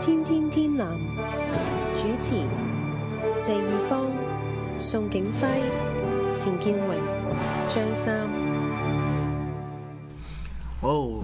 天天天蓝主持谢意芳、宋景辉、钱建荣、张三。